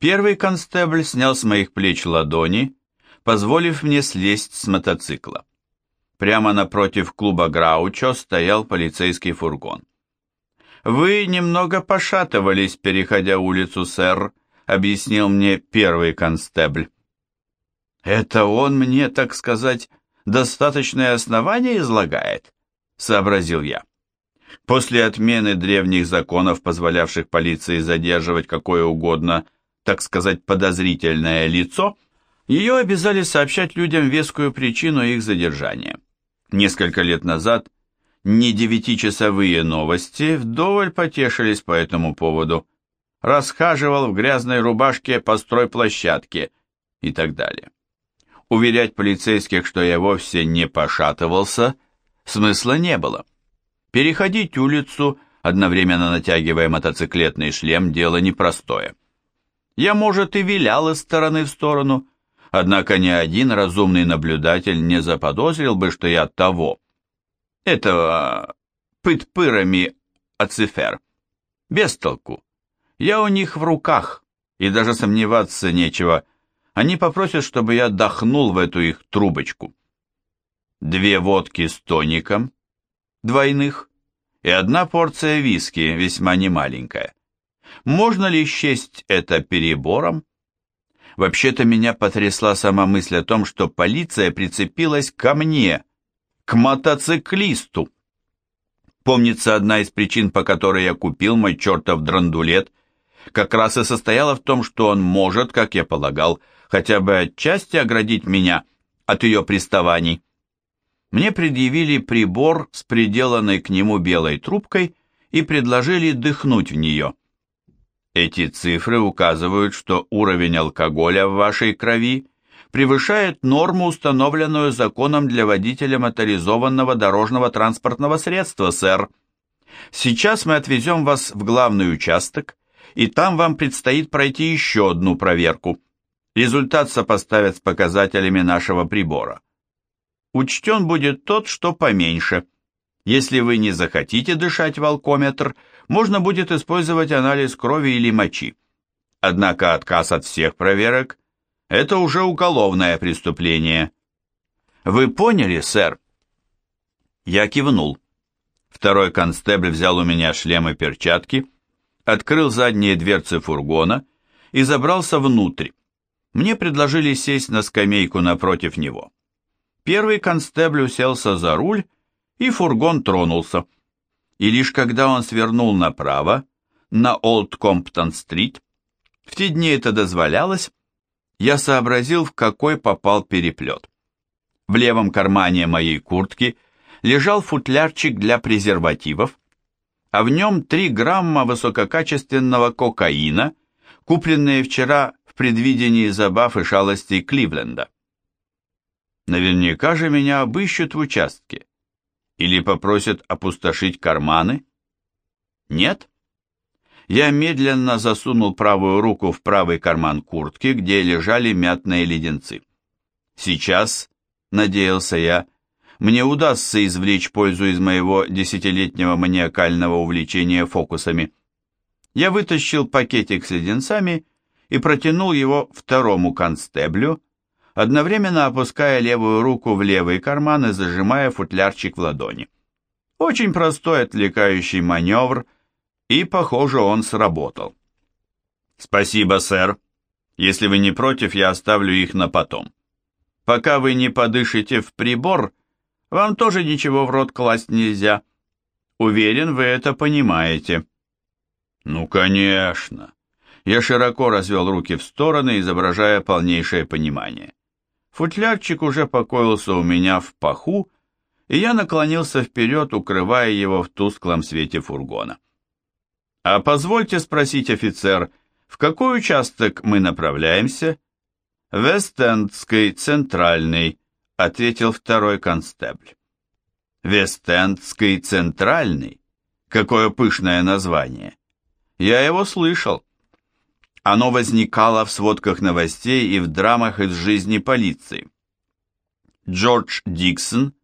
Первый констебль снял с моих плеч ладони, позволив мне слезть с мотоцикла. Прямо напротив клуба Граучо стоял полицейский фургон. «Вы немного пошатывались, переходя улицу, сэр», — объяснил мне первый констебль. «Это он мне, так сказать, достаточное основание излагает?» — сообразил я. После отмены древних законов, позволявших полиции задерживать какое угодно, так сказать, подозрительное лицо, ее обязали сообщать людям вескую причину их задержания. Несколько лет назад не девятичасовые новости вдоволь потешились по этому поводу. Расхаживал в грязной рубашке по стройплощадке и так далее. Уверять полицейских, что я вовсе не пошатывался, смысла не было. Переходить улицу, одновременно натягивая мотоциклетный шлем, дело непростое. Я, может, и вилял из стороны в сторону, однако ни один разумный наблюдатель не заподозрил бы, что я того, этого, пыт-пырами. Без толку. Я у них в руках, и даже сомневаться нечего. Они попросят, чтобы я дохнул в эту их трубочку. Две водки с тоником, двойных, и одна порция виски, весьма немаленькая. Можно ли счесть это перебором? Вообще-то меня потрясла сама мысль о том, что полиция прицепилась ко мне, к мотоциклисту. Помнится, одна из причин, по которой я купил мой чертов драндулет, как раз и состояла в том, что он может, как я полагал, хотя бы отчасти оградить меня от ее приставаний мне предъявили прибор с приделанной к нему белой трубкой и предложили дыхнуть в нее. Эти цифры указывают, что уровень алкоголя в вашей крови превышает норму, установленную законом для водителя моторизованного дорожного транспортного средства, сэр. Сейчас мы отвезем вас в главный участок, и там вам предстоит пройти еще одну проверку. Результат сопоставят с показателями нашего прибора учтен будет тот, что поменьше. Если вы не захотите дышать в алкометр, можно будет использовать анализ крови или мочи. Однако отказ от всех проверок – это уже уголовное преступление. Вы поняли, сэр? Я кивнул. Второй констебль взял у меня шлем и перчатки, открыл задние дверцы фургона и забрался внутрь. Мне предложили сесть на скамейку напротив него. Первый констебль уселся за руль, и фургон тронулся. И лишь когда он свернул направо, на Олд Комптон-стрит, в те дни это дозволялось, я сообразил, в какой попал переплет. В левом кармане моей куртки лежал футлярчик для презервативов, а в нем 3 грамма высококачественного кокаина, купленные вчера в предвидении забав и шалостей Кливленда. Наверняка же меня обыщут в участке. Или попросят опустошить карманы? Нет? Я медленно засунул правую руку в правый карман куртки, где лежали мятные леденцы. Сейчас, надеялся я, мне удастся извлечь пользу из моего десятилетнего маниакального увлечения фокусами. Я вытащил пакетик с леденцами и протянул его второму констеблю, одновременно опуская левую руку в левый карман и зажимая футлярчик в ладони. Очень простой отвлекающий маневр, и, похоже, он сработал. «Спасибо, сэр. Если вы не против, я оставлю их на потом. Пока вы не подышите в прибор, вам тоже ничего в рот класть нельзя. Уверен, вы это понимаете». «Ну, конечно». Я широко развел руки в стороны, изображая полнейшее понимание. Футлярчик уже покоился у меня в паху, и я наклонился вперед, укрывая его в тусклом свете фургона. «А позвольте спросить, офицер, в какой участок мы направляемся?» «Вестендский, центральный», — ответил второй констебль. «Вестендский, центральный? Какое пышное название! Я его слышал. Оно возникало в сводках новостей и в драмах из жизни полиции. Джордж Диксон,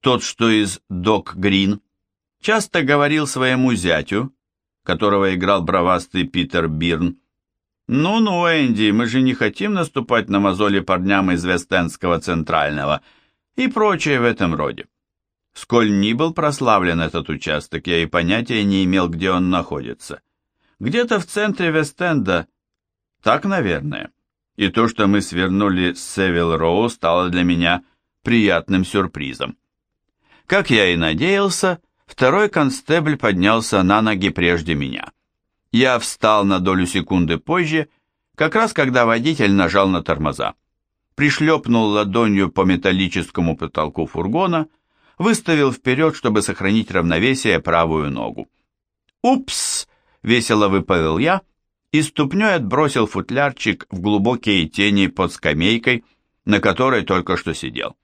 тот, что из Док Грин, часто говорил своему зятю, которого играл бравастый Питер Бирн, «Ну-ну, Энди, мы же не хотим наступать на мозоли парням из Вестенского Центрального и прочее в этом роде. Сколь ни был прославлен этот участок, я и понятия не имел, где он находится. Где-то в центре Вестенда, так, наверное. И то, что мы свернули с Севил Роу, стало для меня приятным сюрпризом. Как я и надеялся, второй констебль поднялся на ноги прежде меня. Я встал на долю секунды позже, как раз когда водитель нажал на тормоза. Пришлепнул ладонью по металлическому потолку фургона, выставил вперед, чтобы сохранить равновесие правую ногу. «Упс!» — весело выпалил я и ступней отбросил футлярчик в глубокие тени под скамейкой, на которой только что сидел.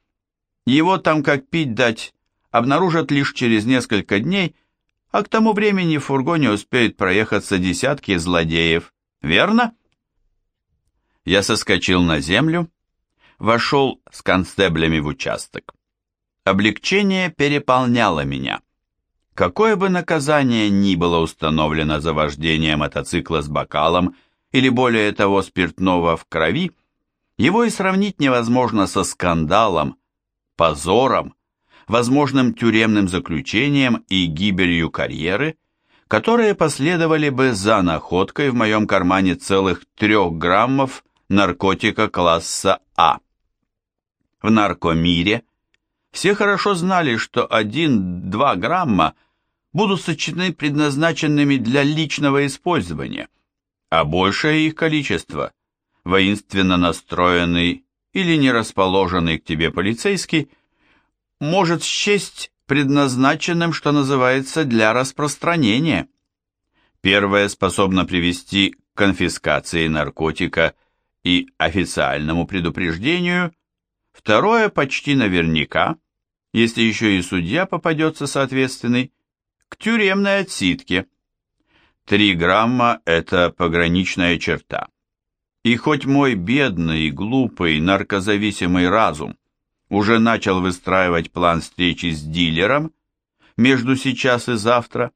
Его там как пить дать обнаружат лишь через несколько дней, а к тому времени в фургоне успеют проехаться десятки злодеев, верно? Я соскочил на землю, вошел с констеблями в участок. Облегчение переполняло меня. Какое бы наказание ни было установлено за вождение мотоцикла с бокалом или более того спиртного в крови, его и сравнить невозможно со скандалом, позором, возможным тюремным заключением и гибелью карьеры, которые последовали бы за находкой в моем кармане целых трех граммов наркотика класса А. В наркомире – все хорошо знали, что 1-2 грамма будут сочтены предназначенными для личного использования, а большее их количество воинственно настроенный или не расположенный к тебе полицейский может счесть предназначенным, что называется, для распространения. Первое способно привести к конфискации наркотика и официальному предупреждению, второе почти наверняка если еще и судья попадется соответственный, к тюремной отсидке. Три грамма – это пограничная черта. И хоть мой бедный, глупый, наркозависимый разум уже начал выстраивать план встречи с дилером между сейчас и завтра,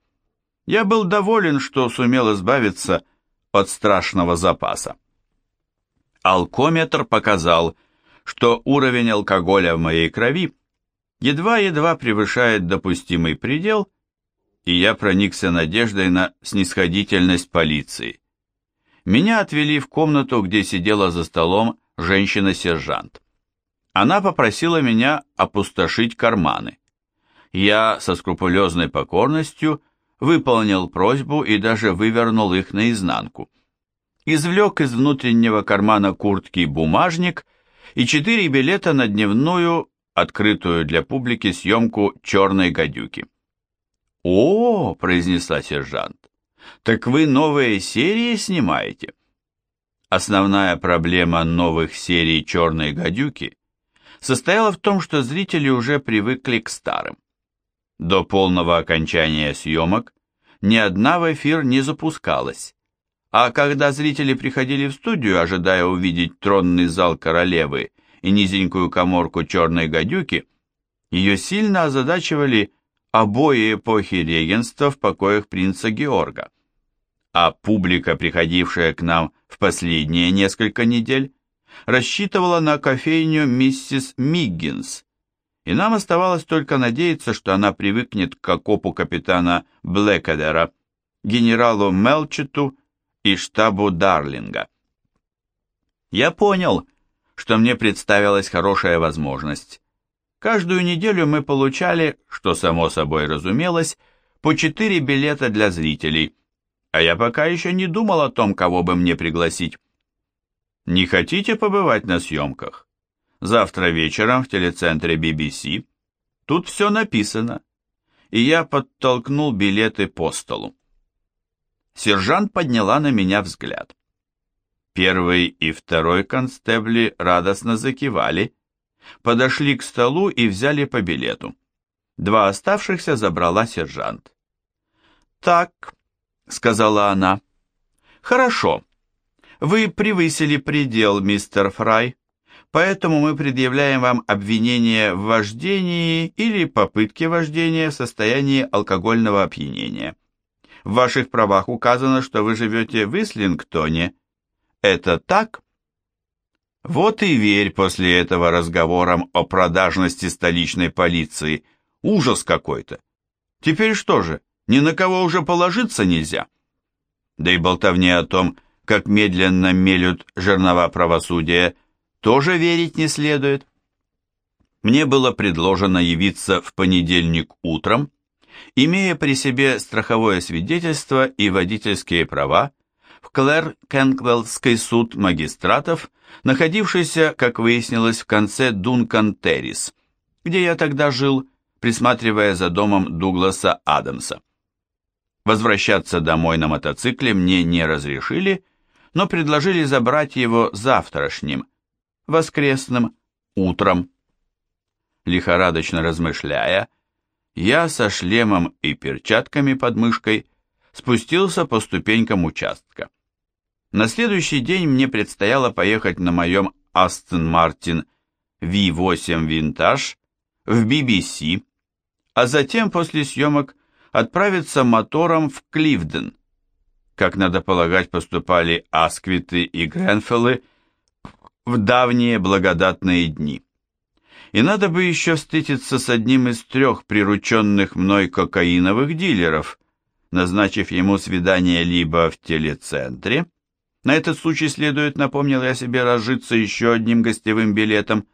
я был доволен, что сумел избавиться от страшного запаса. Алкометр показал, что уровень алкоголя в моей крови едва-едва превышает допустимый предел, и я проникся надеждой на снисходительность полиции. Меня отвели в комнату, где сидела за столом женщина-сержант. Она попросила меня опустошить карманы. Я со скрупулезной покорностью выполнил просьбу и даже вывернул их наизнанку. Извлек из внутреннего кармана куртки бумажник и четыре билета на дневную открытую для публики съемку «Черной гадюки». «О!» – произнесла сержант. «Так вы новые серии снимаете?» Основная проблема новых серий «Черной гадюки» состояла в том, что зрители уже привыкли к старым. До полного окончания съемок ни одна в эфир не запускалась, а когда зрители приходили в студию, ожидая увидеть тронный зал королевы и низенькую коморку черной гадюки, ее сильно озадачивали обои эпохи регенства в покоях принца Георга. А публика, приходившая к нам в последние несколько недель, рассчитывала на кофейню миссис Миггинс, и нам оставалось только надеяться, что она привыкнет к окопу капитана Блэкадера, генералу Мелчету и штабу Дарлинга. Я понял, что мне представилась хорошая возможность. Каждую неделю мы получали, что само собой разумелось, по четыре билета для зрителей, а я пока еще не думал о том, кого бы мне пригласить. Не хотите побывать на съемках? Завтра вечером в телецентре BBC. Тут все написано. И я подтолкнул билеты по столу. Сержант подняла на меня взгляд. Первый и второй констебли радостно закивали, подошли к столу и взяли по билету. Два оставшихся забрала сержант. «Так», — сказала она, — «хорошо. Вы превысили предел, мистер Фрай, поэтому мы предъявляем вам обвинение в вождении или попытке вождения в состоянии алкогольного опьянения. В ваших правах указано, что вы живете в Ислингтоне, это так? Вот и верь после этого разговорам о продажности столичной полиции. Ужас какой-то. Теперь что же, ни на кого уже положиться нельзя? Да и болтовне о том, как медленно мелют жернова правосудия, тоже верить не следует. Мне было предложено явиться в понедельник утром, имея при себе страховое свидетельство и водительские права, в Клэр-Кенквеллский суд магистратов, находившийся, как выяснилось, в конце Дункан-Террис, где я тогда жил, присматривая за домом Дугласа Адамса. Возвращаться домой на мотоцикле мне не разрешили, но предложили забрать его завтрашним, воскресным, утром. Лихорадочно размышляя, я со шлемом и перчатками под мышкой спустился по ступенькам участка. На следующий день мне предстояло поехать на моем Aston Martin V8 Vintage в BBC, а затем после съемок отправиться мотором в Кливден. Как надо полагать, поступали Асквиты и Гренфеллы в давние благодатные дни. И надо бы еще встретиться с одним из трех прирученных мной кокаиновых дилеров, назначив ему свидание либо в телецентре, на этот случай следует, напомнил я себе, разжиться еще одним гостевым билетом.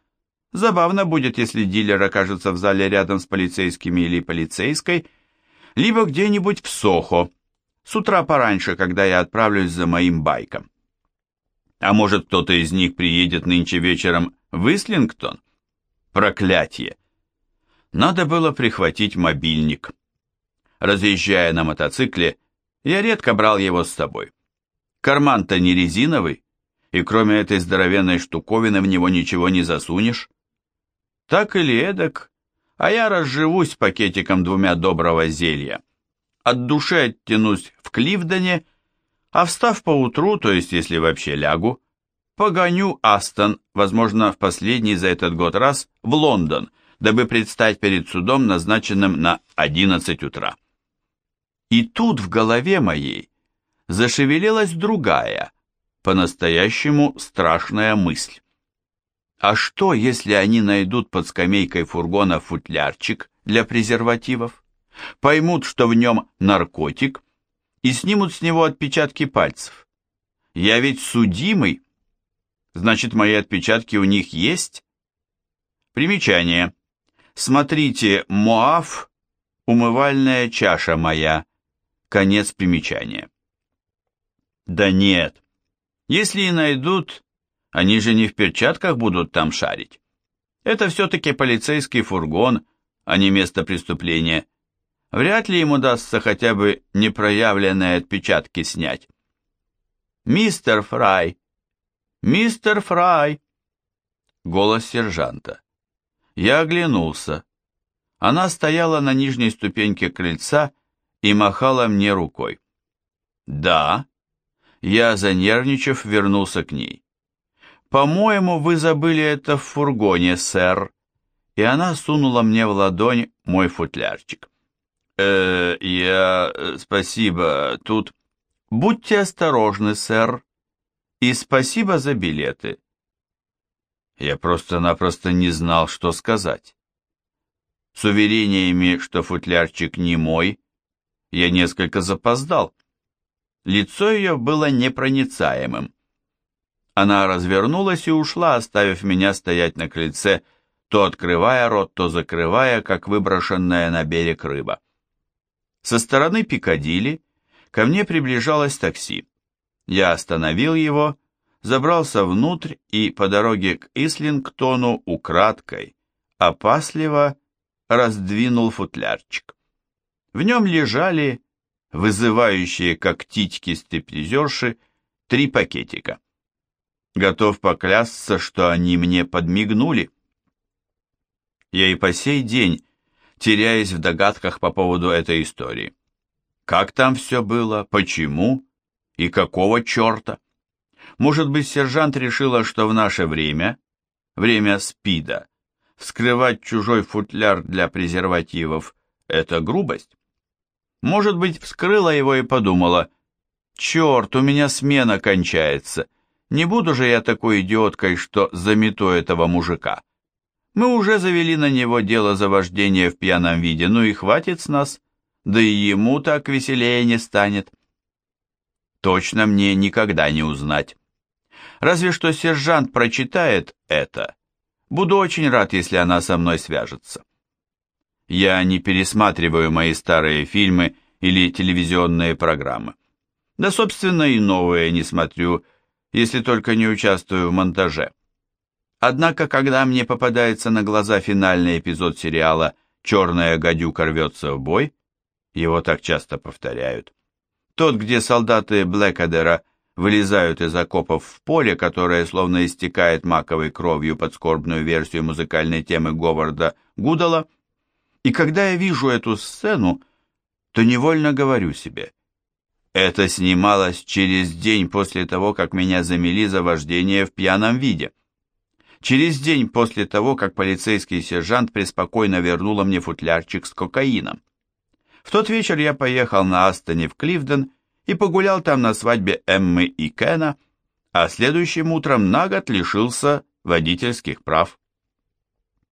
Забавно будет, если дилер окажется в зале рядом с полицейскими или полицейской, либо где-нибудь в Сохо, с утра пораньше, когда я отправлюсь за моим байком. А может, кто-то из них приедет нынче вечером в Ислингтон? Проклятие! Надо было прихватить мобильник. Разъезжая на мотоцикле, я редко брал его с собой. Карман-то не резиновый, и кроме этой здоровенной штуковины в него ничего не засунешь. Так или эдак, а я разживусь пакетиком двумя доброго зелья. От души оттянусь в Кливдоне, а встав поутру, то есть если вообще лягу, погоню Астон, возможно, в последний за этот год раз, в Лондон, дабы предстать перед судом, назначенным на 11 утра. И тут в голове моей зашевелилась другая, по-настоящему страшная мысль. А что, если они найдут под скамейкой фургона футлярчик для презервативов, поймут, что в нем наркотик, и снимут с него отпечатки пальцев? Я ведь судимый. Значит, мои отпечатки у них есть? Примечание. Смотрите, Моав, умывальная чаша моя. Конец примечания. Да нет. Если и найдут, они же не в перчатках будут там шарить. Это все-таки полицейский фургон, а не место преступления. Вряд ли им удастся хотя бы непроявленные отпечатки снять. «Мистер Фрай! Мистер Фрай!» Голос сержанта. Я оглянулся. Она стояла на нижней ступеньке крыльца и махала мне рукой. «Да», я, занервничав, вернулся к ней. «По-моему, вы забыли это в фургоне, сэр». И она сунула мне в ладонь мой футлярчик. «Э, я... спасибо, тут...» «Будьте осторожны, сэр, и спасибо за билеты». Я просто-напросто не знал, что сказать. С уверениями, что футлярчик не мой, я несколько запоздал. Лицо ее было непроницаемым. Она развернулась и ушла, оставив меня стоять на крыльце, то открывая рот, то закрывая, как выброшенная на берег рыба. Со стороны Пикадилли ко мне приближалось такси. Я остановил его, забрался внутрь и по дороге к Ислингтону украдкой, опасливо раздвинул футлярчик. В нем лежали вызывающие как титьки стриптизерши, три пакетика. Готов поклясться, что они мне подмигнули. Я и по сей день теряюсь в догадках по поводу этой истории. Как там все было, почему и какого черта? Может быть, сержант решила, что в наше время, время СПИДа, вскрывать чужой футляр для презервативов – это грубость? Может быть, вскрыла его и подумала, «Черт, у меня смена кончается, Не буду же я такой идиоткой, что замету этого мужика. Мы уже завели на него дело за вождение в пьяном виде, ну и хватит с нас, да и ему так веселее не станет. Точно мне никогда не узнать. Разве что сержант прочитает это. Буду очень рад, если она со мной свяжется. Я не пересматриваю мои старые фильмы или телевизионные программы. Да, собственно, и новые не смотрю, если только не участвую в монтаже. Однако, когда мне попадается на глаза финальный эпизод сериала «Черная гадюка рвется в бой», его так часто повторяют, тот, где солдаты Блэкадера вылезают из окопов в поле, которое словно истекает маковой кровью под скорбную версию музыкальной темы Говарда Гудала, и когда я вижу эту сцену, то невольно говорю себе, это снималось через день после того, как меня замели за вождение в пьяном виде. Через день после того, как полицейский сержант преспокойно вернула мне футлярчик с кокаином. В тот вечер я поехал на Астоне в Кливден и погулял там на свадьбе Эммы и Кена, а следующим утром на год лишился водительских прав.